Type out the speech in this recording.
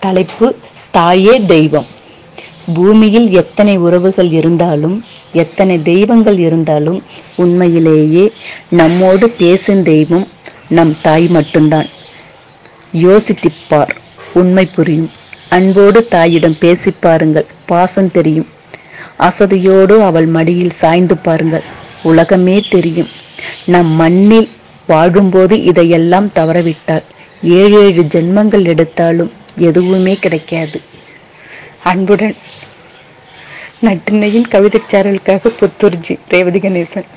தலைப்பு தாயே தெய்வம். பூமியில் எத்தனை உறவுகள் இருந்தாலும் எத்தனை தெய்வங்கள் இருந்தாலும் உண்மையிலேயே நம்மோடு பேசும் தெய்வம் நம் தாய் மட்டும்தான். யோசித்துப்பார் உண்மை புரியும். அன்போடு தாயிடம் பேசி பாருங்கள் பாசம் தெரியும். அசதியோடு அவள் மடியில் சாய்ந்து பாருங்கள். உலகமே தெரியும். நம் மண்ணில் வாழும்போது இதையெல்லாம் தவறவிட்டால் ஏழு ஏழு ஜென்மங்கள் எடுத்தாலும் எதுவுமே கிடைக்காது. அன்புடன் நட்டினையின் கவிதைச் சாரலுக்காக புத்தூர்ஜி ரேவதி கணேசன்.